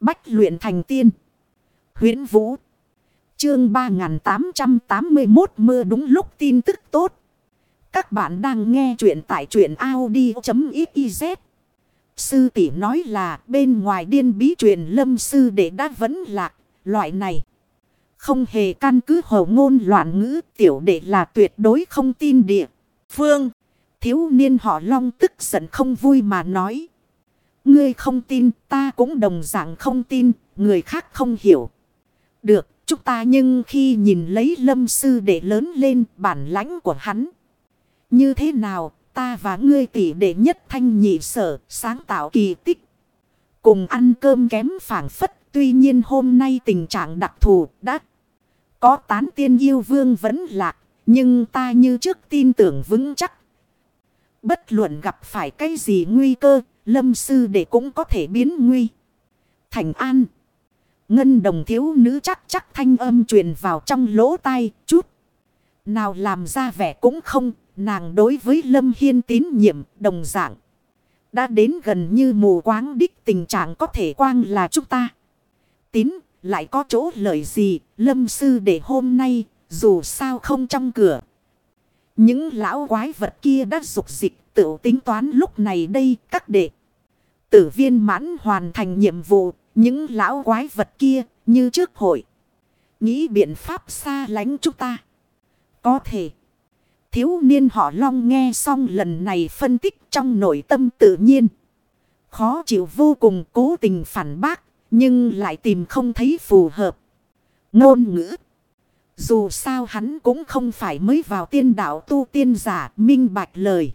Bách luyện thành tiên. huyễn Vũ. Chương 3881 mưa đúng lúc tin tức tốt. Các bạn đang nghe truyện tại truyện Audi.xyz. Sư tỷ nói là bên ngoài điên bí truyền lâm sư để đã vẫn lạc. Loại này. Không hề căn cứ hồ ngôn loạn ngữ, tiểu đệ là tuyệt đối không tin địa. Phương. Thiếu niên họ long tức giận không vui mà nói. Ngươi không tin, ta cũng đồng dạng không tin. Người khác không hiểu. Được, chúng ta nhưng khi nhìn lấy lâm sư để lớn lên, bản lãnh của hắn. Như thế nào, ta và ngươi tỷ đệ nhất thanh nhị sở, sáng tạo kỳ tích. Cùng ăn cơm kém phản phất. Tuy nhiên hôm nay tình trạng đặc thù đã có tán tiên yêu vương vẫn lạc. Nhưng ta như trước tin tưởng vững chắc. Bất luận gặp phải cái gì nguy cơ. Lâm sư để cũng có thể biến nguy. Thành an. Ngân đồng thiếu nữ chắc chắc thanh âm truyền vào trong lỗ tai, chút. Nào làm ra vẻ cũng không. Nàng đối với Lâm Hiên tín nhiệm, đồng dạng. Đã đến gần như mù quáng đích tình trạng có thể quang là chúng ta. Tín, lại có chỗ lợi gì lâm sư để hôm nay, dù sao không trong cửa. Những lão quái vật kia đã dục dịch tự tính toán lúc này đây các đệ. Tử viên mãn hoàn thành nhiệm vụ, những lão quái vật kia như trước hội. Nghĩ biện pháp xa lánh chúng ta. Có thể. Thiếu niên họ long nghe xong lần này phân tích trong nội tâm tự nhiên. Khó chịu vô cùng cố tình phản bác. Nhưng lại tìm không thấy phù hợp. Ngôn ngữ. Dù sao hắn cũng không phải mới vào tiên đạo tu tiên giả minh bạch lời.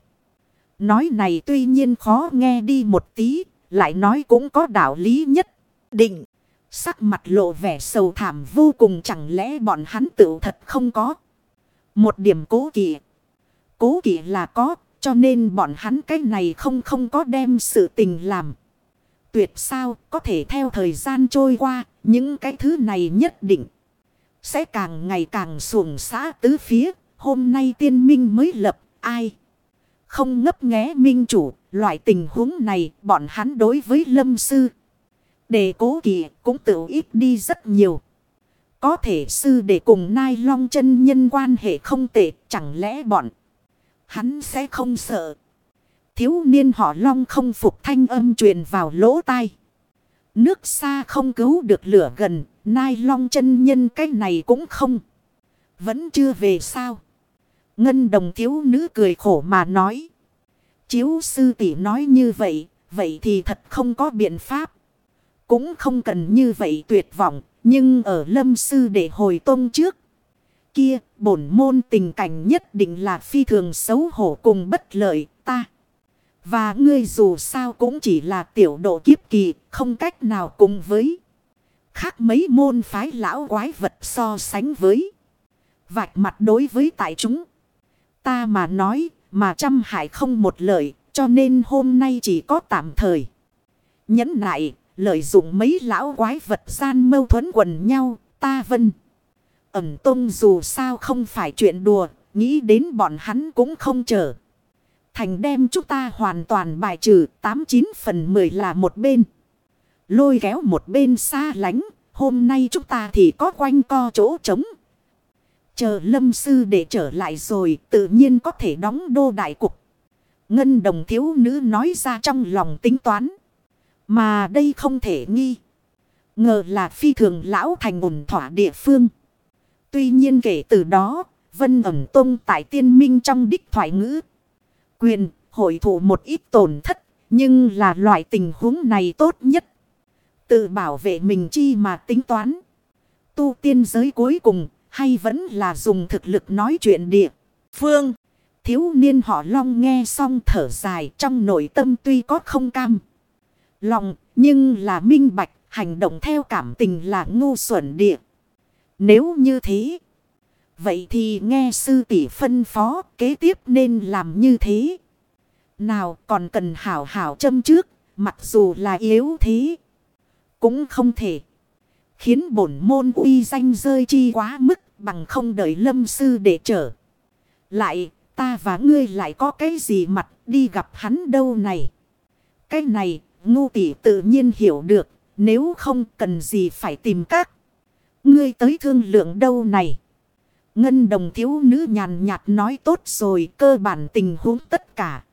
Nói này tuy nhiên khó nghe đi một tí. Lại nói cũng có đạo lý nhất. Định. Sắc mặt lộ vẻ sầu thảm vô cùng chẳng lẽ bọn hắn tự thật không có. Một điểm cố kỵ. Cố kỵ là có. Cho nên bọn hắn cái này không không có đem sự tình làm tuyệt sao có thể theo thời gian trôi qua, những cái thứ này nhất định sẽ càng ngày càng xuồng xã tứ phía, hôm nay tiên minh mới lập, ai không ngấp nghé minh chủ, loại tình huống này bọn hắn đối với lâm sư. Để cố kỳ cũng tự ít đi rất nhiều. Có thể sư để cùng nai long chân nhân quan hệ không tệ, chẳng lẽ bọn hắn sẽ không sợ. Thiếu niên họ long không phục thanh âm truyền vào lỗ tai. Nước xa không cứu được lửa gần, nai long chân nhân cái này cũng không. Vẫn chưa về sao. Ngân đồng thiếu nữ cười khổ mà nói. Chiếu sư tỷ nói như vậy, vậy thì thật không có biện pháp. Cũng không cần như vậy tuyệt vọng, nhưng ở lâm sư để hồi tôn trước. Kia, bổn môn tình cảnh nhất định là phi thường xấu hổ cùng bất lợi ta. Và ngươi dù sao cũng chỉ là tiểu độ kiếp kỳ, không cách nào cùng với. Khác mấy môn phái lão quái vật so sánh với. Vạch mặt đối với tại chúng. Ta mà nói, mà trăm hại không một lợi, cho nên hôm nay chỉ có tạm thời. Nhấn nại, lợi dụng mấy lão quái vật gian mâu thuẫn quần nhau, ta vân. Ẩm tung dù sao không phải chuyện đùa, nghĩ đến bọn hắn cũng không chờ. Thành đem chúng ta hoàn toàn bài trừ 89 phần 10 là một bên. Lôi kéo một bên xa lánh. Hôm nay chúng ta thì có quanh co chỗ trống. Chờ lâm sư để trở lại rồi tự nhiên có thể đóng đô đại cục. Ngân đồng thiếu nữ nói ra trong lòng tính toán. Mà đây không thể nghi. Ngờ là phi thường lão thành ổn thỏa địa phương. Tuy nhiên kể từ đó, Vân ẩm tông tại tiên minh trong đích thoại ngữ quyền, hội thủ một ít tổn thất, nhưng là loại tình huống này tốt nhất. Tự bảo vệ mình chi mà tính toán. Tu tiên giới cuối cùng, hay vẫn là dùng thực lực nói chuyện địa. Phương, thiếu niên họ long nghe xong thở dài trong nội tâm tuy có không cam. Lòng, nhưng là minh bạch, hành động theo cảm tình là ngu xuẩn địa. Nếu như thế... Vậy thì nghe sư tỷ phân phó kế tiếp nên làm như thế. Nào còn cần hảo hảo châm trước, mặc dù là yếu thế. Cũng không thể. Khiến bổn môn uy danh rơi chi quá mức bằng không đợi lâm sư để trở. Lại, ta và ngươi lại có cái gì mặt đi gặp hắn đâu này. Cái này, ngu tỷ tự nhiên hiểu được, nếu không cần gì phải tìm các. Ngươi tới thương lượng đâu này. Ngân đồng thiếu nữ nhàn nhạt nói tốt rồi, cơ bản tình huống tất cả.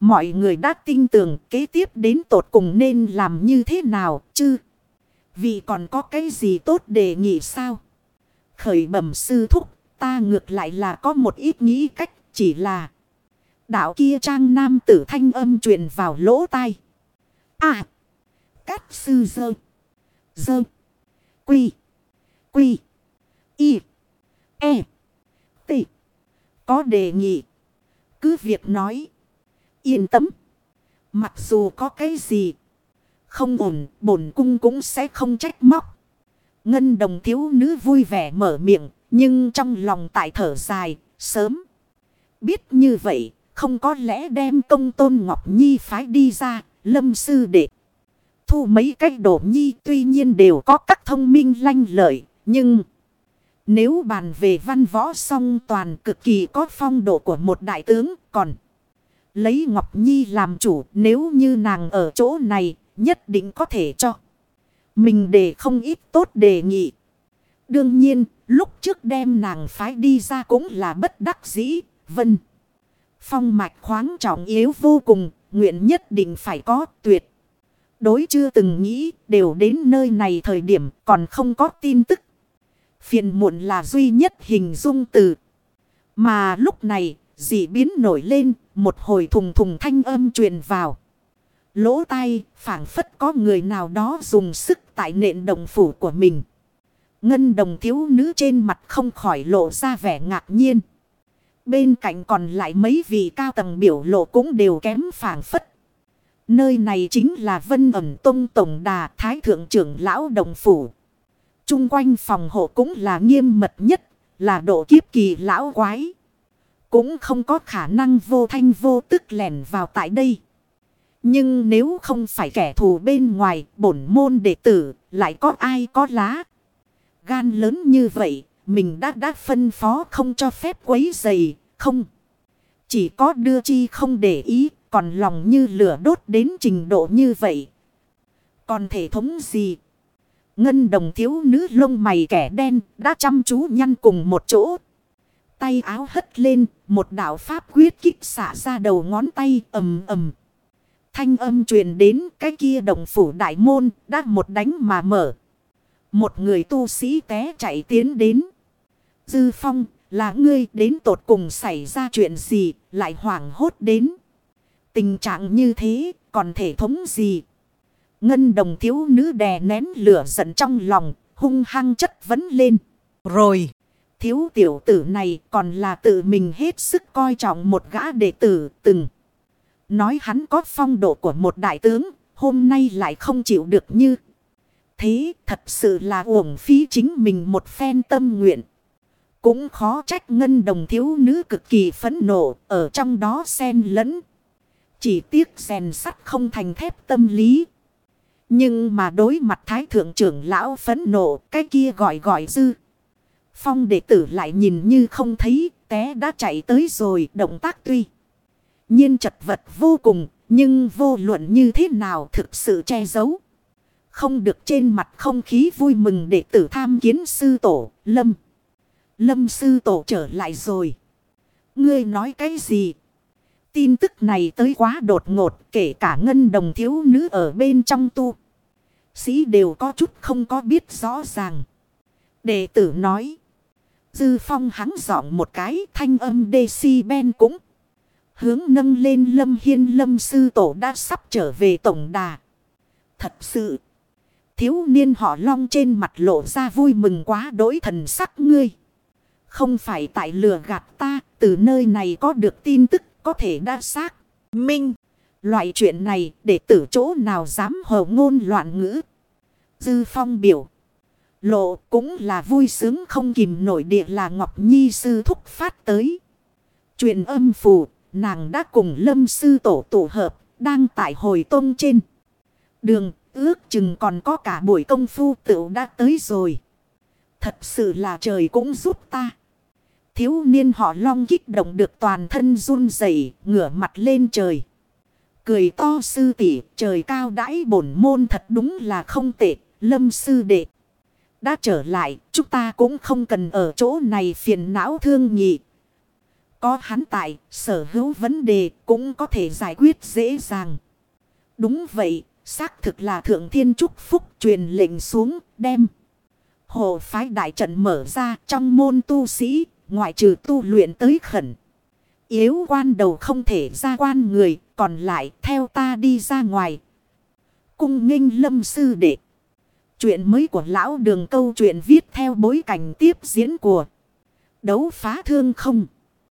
Mọi người đã tin tưởng kế tiếp đến tột cùng nên làm như thế nào, chứ. Vì còn có cái gì tốt để nghĩ sao. Khởi bẩm sư thúc, ta ngược lại là có một ít nghĩ cách, chỉ là. Đạo kia trang nam tử thanh âm truyền vào lỗ tai. À. Cát sư dơ. Dơ. Quy. Quy. Y. E. T. Có đề nghị. Cứ việc nói. Yên tâm. Mặc dù có cái gì. Không ổn. Bổn cung cũng sẽ không trách móc. Ngân đồng thiếu nữ vui vẻ mở miệng. Nhưng trong lòng tại thở dài. Sớm. Biết như vậy. Không có lẽ đem công tôn Ngọc Nhi phái đi ra. Lâm sư đệ. Thu mấy cách đổ nhi tuy nhiên đều có các thông minh lanh lợi. Nhưng... Nếu bàn về văn võ song toàn cực kỳ có phong độ của một đại tướng, còn lấy Ngọc Nhi làm chủ, nếu như nàng ở chỗ này, nhất định có thể cho. Mình để không ít tốt đề nghị. Đương nhiên, lúc trước đem nàng phái đi ra cũng là bất đắc dĩ. Vân. Phong mạch khoáng trọng yếu vô cùng. Nguyện nhất định phải có, tuyệt. Đối chưa từng nghĩ, đều đến nơi này thời điểm, còn không có tin tức. Phiền muộn là duy nhất hình dung từ. Mà lúc này, dị biến nổi lên, một hồi thùng thùng thanh âm truyền vào. Lỗ tai, phảng phất có người nào đó dùng sức tại nện đồng phủ của mình. Ngân đồng thiếu nữ trên mặt không khỏi lộ ra vẻ ngạc nhiên. Bên cạnh còn lại mấy vị cao tầng biểu lộ cũng đều kém phảng phất. Nơi này chính là Vân ẩm Tông Tổng Đà Thái Thượng trưởng Lão Đồng Phủ. Trung quanh phòng hộ cũng là nghiêm mật nhất, là độ kiếp kỳ lão quái. Cũng không có khả năng vô thanh vô tức lẻn vào tại đây. Nhưng nếu không phải kẻ thù bên ngoài, bổn môn đệ tử, lại có ai có lá. Gan lớn như vậy, mình đã đã phân phó không cho phép quấy dày, không. Chỉ có đưa chi không để ý, còn lòng như lửa đốt đến trình độ như vậy. Còn thể thống gì Ngân đồng thiếu nữ lông mày kẻ đen đã chăm chú nhăn cùng một chỗ. Tay áo hất lên, một đạo pháp quyết kích xả ra đầu ngón tay ầm ầm. Thanh âm truyền đến cái kia đồng phủ đại môn đã một đánh mà mở. Một người tu sĩ té chạy tiến đến. Dư phong là ngươi đến tột cùng xảy ra chuyện gì lại hoảng hốt đến. Tình trạng như thế còn thể thống gì Ngân đồng thiếu nữ đè nén lửa giận trong lòng, hung hăng chất vấn lên. Rồi, thiếu tiểu tử này còn là tự mình hết sức coi trọng một gã đệ tử từng. Nói hắn có phong độ của một đại tướng, hôm nay lại không chịu được như. Thế thật sự là uổng phí chính mình một phen tâm nguyện. Cũng khó trách ngân đồng thiếu nữ cực kỳ phấn nộ ở trong đó xen lẫn. Chỉ tiếc rèn sắt không thành thép tâm lý. Nhưng mà đối mặt thái thượng trưởng lão phấn nộ, cái kia gọi gọi dư. Phong đệ tử lại nhìn như không thấy, té đã chạy tới rồi, động tác tuy. nhiên chật vật vô cùng, nhưng vô luận như thế nào thực sự che giấu. Không được trên mặt không khí vui mừng đệ tử tham kiến sư tổ, lâm. Lâm sư tổ trở lại rồi. Ngươi nói cái gì? Tin tức này tới quá đột ngột, kể cả ngân đồng thiếu nữ ở bên trong tu. Sĩ đều có chút không có biết rõ ràng. Đệ tử nói. Dư phong hắn giọng một cái thanh âm decibel cũng. Hướng nâng lên lâm hiên lâm sư tổ đã sắp trở về tổng đà. Thật sự. Thiếu niên họ long trên mặt lộ ra vui mừng quá đối thần sắc ngươi. Không phải tại lừa gạt ta, từ nơi này có được tin tức có thể đa xác. Minh, loại chuyện này để tử chỗ nào dám hầu ngôn loạn ngữ. Dư phong biểu. Lộ cũng là vui sướng không kìm nổi địa là Ngọc Nhi sư thúc phát tới. Chuyện âm phù, nàng đã cùng lâm sư tổ tổ hợp, đang tại hồi tôn trên. Đường, ước chừng còn có cả buổi công phu tựu đã tới rồi. Thật sự là trời cũng giúp ta. Thiếu niên họ long kích động được toàn thân run rẩy ngửa mặt lên trời. Cười to sư tỷ trời cao đãi bổn môn thật đúng là không tệ. Lâm sư đệ. Đã trở lại, chúng ta cũng không cần ở chỗ này phiền não thương nhị. Có hắn tại, sở hữu vấn đề cũng có thể giải quyết dễ dàng. Đúng vậy, xác thực là thượng thiên chúc phúc truyền lệnh xuống, đem. Hồ phái đại trận mở ra trong môn tu sĩ, ngoại trừ tu luyện tới khẩn. Yếu quan đầu không thể ra quan người, còn lại, theo ta đi ra ngoài. Cung nghênh lâm sư đệ. Chuyện mới của lão đường câu chuyện viết theo bối cảnh tiếp diễn của đấu phá thương không.